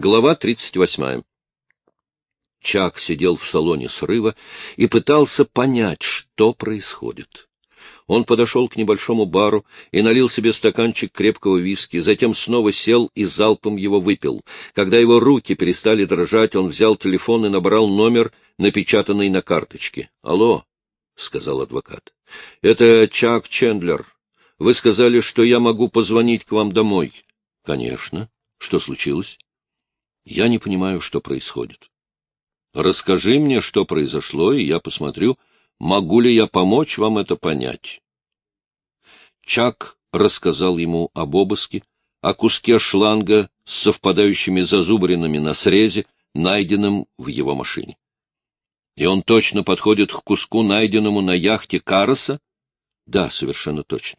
Глава 38. Чак сидел в салоне срыва и пытался понять, что происходит. Он подошел к небольшому бару и налил себе стаканчик крепкого виски, затем снова сел и залпом его выпил. Когда его руки перестали дрожать, он взял телефон и набрал номер, напечатанный на карточке. — Алло, — сказал адвокат. — Это Чак Чендлер. Вы сказали, что я могу позвонить к вам домой. — Конечно. Что случилось? Я не понимаю, что происходит. Расскажи мне, что произошло, и я посмотрю, могу ли я помочь вам это понять. Чак рассказал ему об обыске, о куске шланга с совпадающими зазубринами на срезе, найденном в его машине. И он точно подходит к куску, найденному на яхте Кароса? Да, совершенно точно.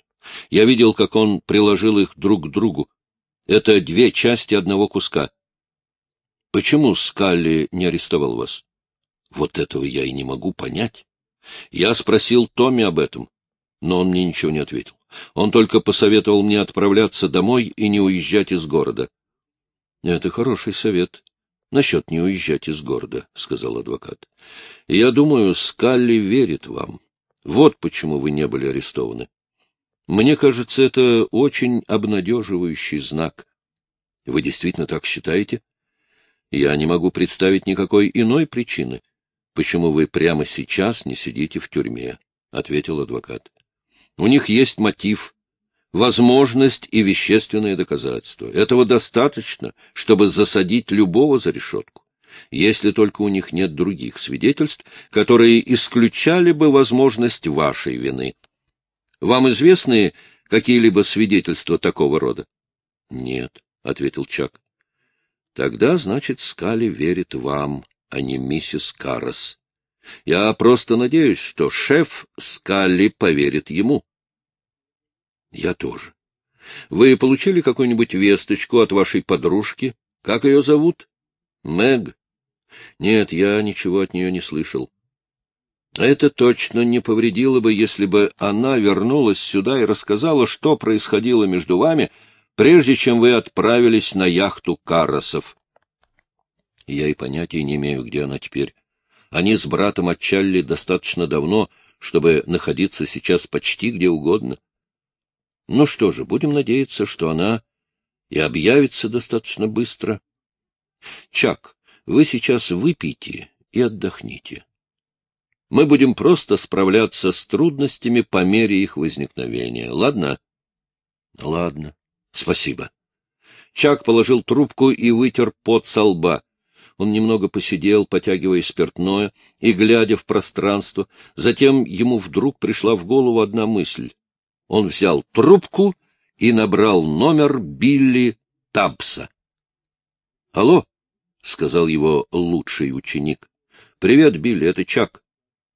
Я видел, как он приложил их друг к другу. Это две части одного куска. Почему Скалли не арестовал вас? Вот этого я и не могу понять. Я спросил Томми об этом, но он мне ничего не ответил. Он только посоветовал мне отправляться домой и не уезжать из города. — Это хороший совет. — Насчет не уезжать из города, — сказал адвокат. — Я думаю, Скалли верит вам. Вот почему вы не были арестованы. Мне кажется, это очень обнадеживающий знак. Вы действительно так считаете? Я не могу представить никакой иной причины, почему вы прямо сейчас не сидите в тюрьме, — ответил адвокат. У них есть мотив, возможность и вещественные доказательства. Этого достаточно, чтобы засадить любого за решетку, если только у них нет других свидетельств, которые исключали бы возможность вашей вины. Вам известны какие-либо свидетельства такого рода? — Нет, — ответил Чак. Тогда, значит, Скали верит вам, а не миссис Каррес. Я просто надеюсь, что шеф Скали поверит ему. Я тоже. Вы получили какую-нибудь весточку от вашей подружки? Как ее зовут? Мэг? Нет, я ничего от нее не слышал. Это точно не повредило бы, если бы она вернулась сюда и рассказала, что происходило между вами, прежде чем вы отправились на яхту Карросов. Я и понятия не имею, где она теперь. Они с братом отчалили достаточно давно, чтобы находиться сейчас почти где угодно. Ну что же, будем надеяться, что она и объявится достаточно быстро. Чак, вы сейчас выпейте и отдохните. Мы будем просто справляться с трудностями по мере их возникновения. Ладно? Ладно. Спасибо. Чак положил трубку и вытер пот со лба. Он немного посидел, потягивая спиртное и глядя в пространство. Затем ему вдруг пришла в голову одна мысль. Он взял трубку и набрал номер Билли Табса. — Алло, — сказал его лучший ученик. — Привет, Билли, это Чак.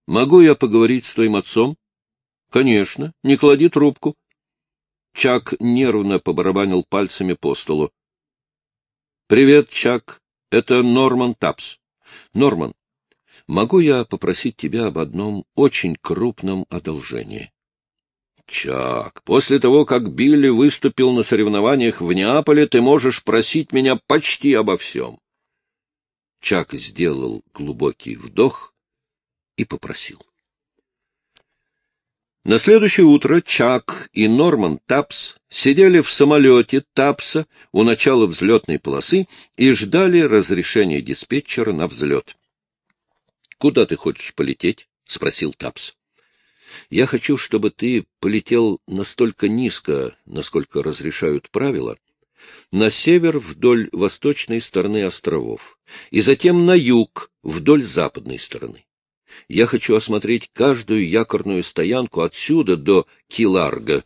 Могу я поговорить с твоим отцом? — Конечно, не клади трубку. Чак нервно побарабанил пальцами по столу. — Привет, Чак. Это Норман Тапс. Норман, могу я попросить тебя об одном очень крупном одолжении? Чак, после того, как Билли выступил на соревнованиях в Неаполе, ты можешь просить меня почти обо всем. Чак сделал глубокий вдох и попросил. На следующее утро Чак и Норман Тапс сидели в самолете Тапса у начала взлетной полосы и ждали разрешения диспетчера на взлет. — Куда ты хочешь полететь? — спросил Тапс. — Я хочу, чтобы ты полетел настолько низко, насколько разрешают правила, на север вдоль восточной стороны островов, и затем на юг вдоль западной стороны. Я хочу осмотреть каждую якорную стоянку отсюда до Киларга.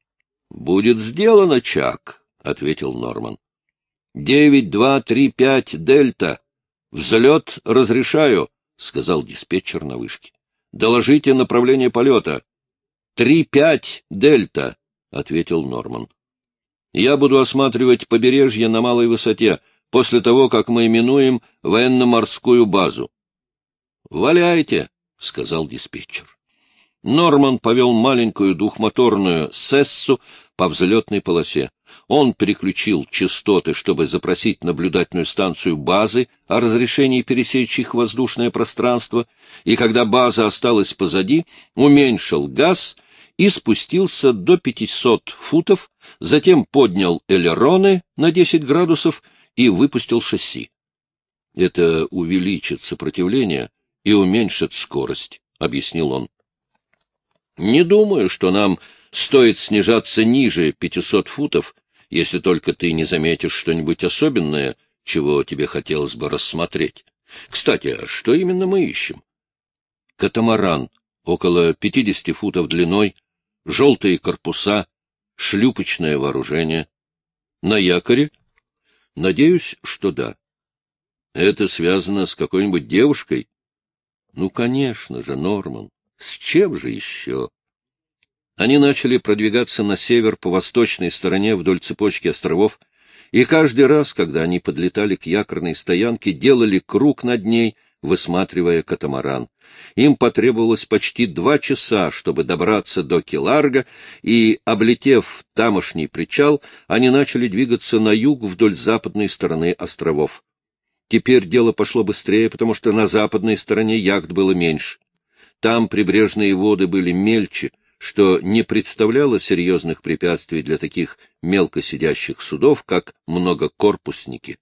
— Будет сделано, Чак, — ответил Норман. — Девять, два, три, пять, дельта. Взлет разрешаю, — сказал диспетчер на вышке. — Доложите направление полета. — Три, пять, дельта, — ответил Норман. — Я буду осматривать побережье на малой высоте после того, как мы именуем военно-морскую базу. — Валяйте, — сказал диспетчер. Норман повел маленькую двухмоторную «Сессу» по взлетной полосе. Он переключил частоты, чтобы запросить наблюдательную станцию базы о разрешении пересечь их воздушное пространство, и когда база осталась позади, уменьшил газ и спустился до 500 футов, затем поднял элероны на 10 градусов и выпустил шасси. Это увеличит сопротивление и уменьшит скорость, — объяснил он. Не думаю, что нам стоит снижаться ниже 500 футов, если только ты не заметишь что-нибудь особенное, чего тебе хотелось бы рассмотреть. Кстати, а что именно мы ищем? Катамаран, около 50 футов длиной, желтые корпуса, шлюпочное вооружение. На якоре? Надеюсь, что да. Это связано с какой-нибудь девушкой? Ну, конечно же, Норман. С чем же еще? Они начали продвигаться на север по восточной стороне вдоль цепочки островов, и каждый раз, когда они подлетали к якорной стоянке, делали круг над ней, высматривая катамаран. Им потребовалось почти два часа, чтобы добраться до Киларга, и, облетев тамошний причал, они начали двигаться на юг вдоль западной стороны островов. Теперь дело пошло быстрее, потому что на западной стороне яхт было меньше. Там прибрежные воды были мельче, что не представляло серьезных препятствий для таких мелко сидящих судов, как многокорпусники.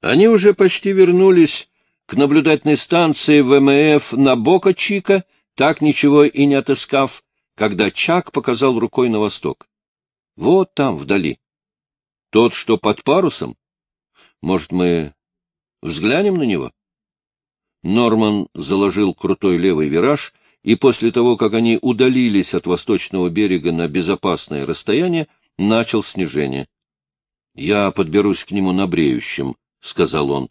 Они уже почти вернулись к наблюдательной станции ВМФ на Бока-Чика, так ничего и не отыскав, когда Чак показал рукой на восток. Вот там, вдали. Тот, что под парусом? Может, мы взглянем на него? Норман заложил крутой левый вираж — и после того, как они удалились от восточного берега на безопасное расстояние, начал снижение. — Я подберусь к нему на бреющем, — сказал он.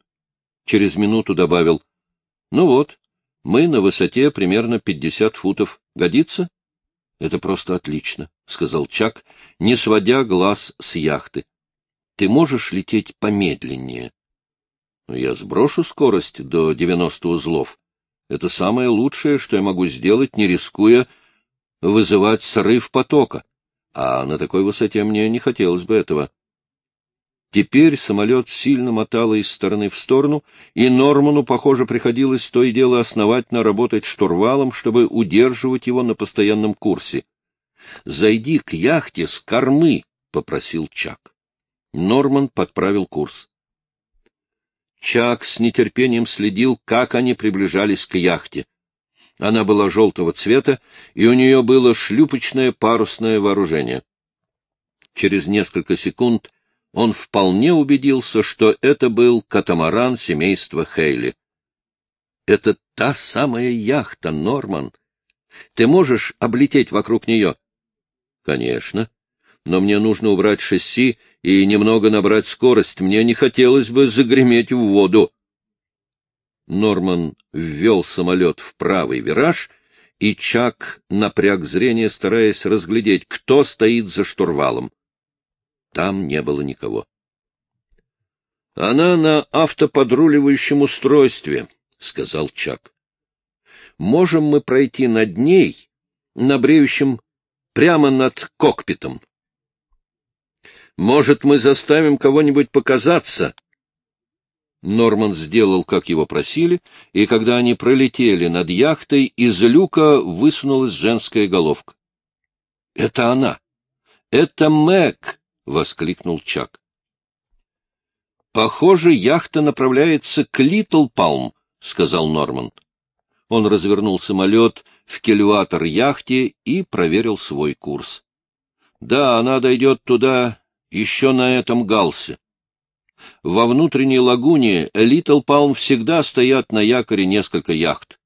Через минуту добавил. — Ну вот, мы на высоте примерно пятьдесят футов. Годится? — Это просто отлично, — сказал Чак, не сводя глаз с яхты. — Ты можешь лететь помедленнее? — Я сброшу скорость до девяносто узлов, это самое лучшее, что я могу сделать, не рискуя вызывать срыв потока. А на такой высоте мне не хотелось бы этого. Теперь самолет сильно мотало из стороны в сторону, и Норману, похоже, приходилось то и дело основательно работать штурвалом, чтобы удерживать его на постоянном курсе. — Зайди к яхте с кормы, — попросил Чак. Норман подправил курс. Чак с нетерпением следил, как они приближались к яхте. Она была желтого цвета, и у нее было шлюпочное парусное вооружение. Через несколько секунд он вполне убедился, что это был катамаран семейства Хейли. — Это та самая яхта, Норман. Ты можешь облететь вокруг нее? — Конечно но мне нужно убрать шасси и немного набрать скорость. Мне не хотелось бы загреметь в воду. Норман ввел самолет в правый вираж, и Чак напряг зрение, стараясь разглядеть, кто стоит за штурвалом. Там не было никого. — Она на автоподруливающем устройстве, — сказал Чак. — Можем мы пройти над ней, на бреющем, прямо над кокпитом. Может, мы заставим кого-нибудь показаться? Норман сделал, как его просили, и когда они пролетели над яхтой, из люка высунулась женская головка. — Это она! Это Мэг! — воскликнул Чак. — Похоже, яхта направляется к Литл Палм, — сказал Норман. Он развернул самолет в кельватор яхте и проверил свой курс. — Да, она дойдет туда еще на этом галсе. Во внутренней лагуне Литл Палм всегда стоят на якоре несколько яхт.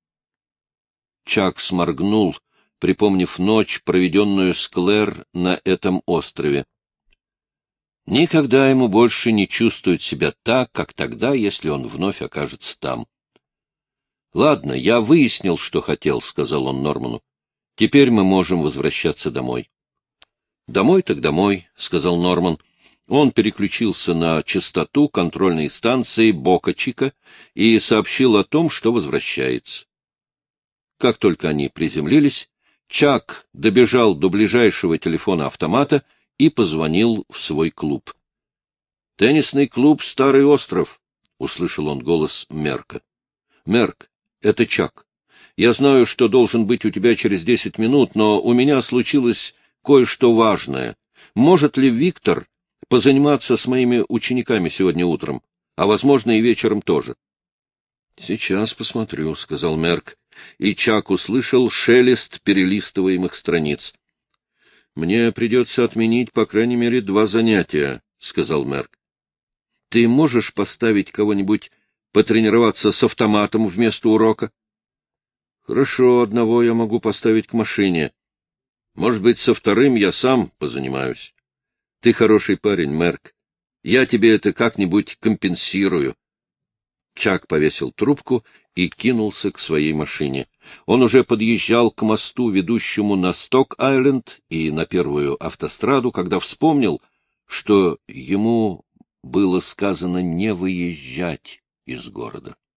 Чак сморгнул, припомнив ночь, проведенную с Клэр на этом острове. Никогда ему больше не чувствует себя так, как тогда, если он вновь окажется там. — Ладно, я выяснил, что хотел, — сказал он Норману. — Теперь мы можем возвращаться домой. Домой так домой, — сказал Норман. Он переключился на частоту контрольной станции Бока-Чика и сообщил о том, что возвращается. Как только они приземлились, Чак добежал до ближайшего телефона автомата и позвонил в свой клуб. — Теннисный клуб «Старый остров», — услышал он голос Мерка. — Мерк, это Чак. Я знаю, что должен быть у тебя через десять минут, но у меня случилось кое-что важное. Может ли Виктор позаниматься с моими учениками сегодня утром, а, возможно, и вечером тоже? — Сейчас посмотрю, — сказал Мерк, и Чак услышал шелест перелистываемых страниц. — Мне придется отменить, по крайней мере, два занятия, — сказал Мерк. — Ты можешь поставить кого-нибудь потренироваться с автоматом вместо урока? — Хорошо, одного я могу поставить к машине. Может быть, со вторым я сам позанимаюсь. Ты хороший парень, Мерк. Я тебе это как-нибудь компенсирую. Чак повесил трубку и кинулся к своей машине. Он уже подъезжал к мосту, ведущему на Сток-Айленд и на первую автостраду, когда вспомнил, что ему было сказано не выезжать из города.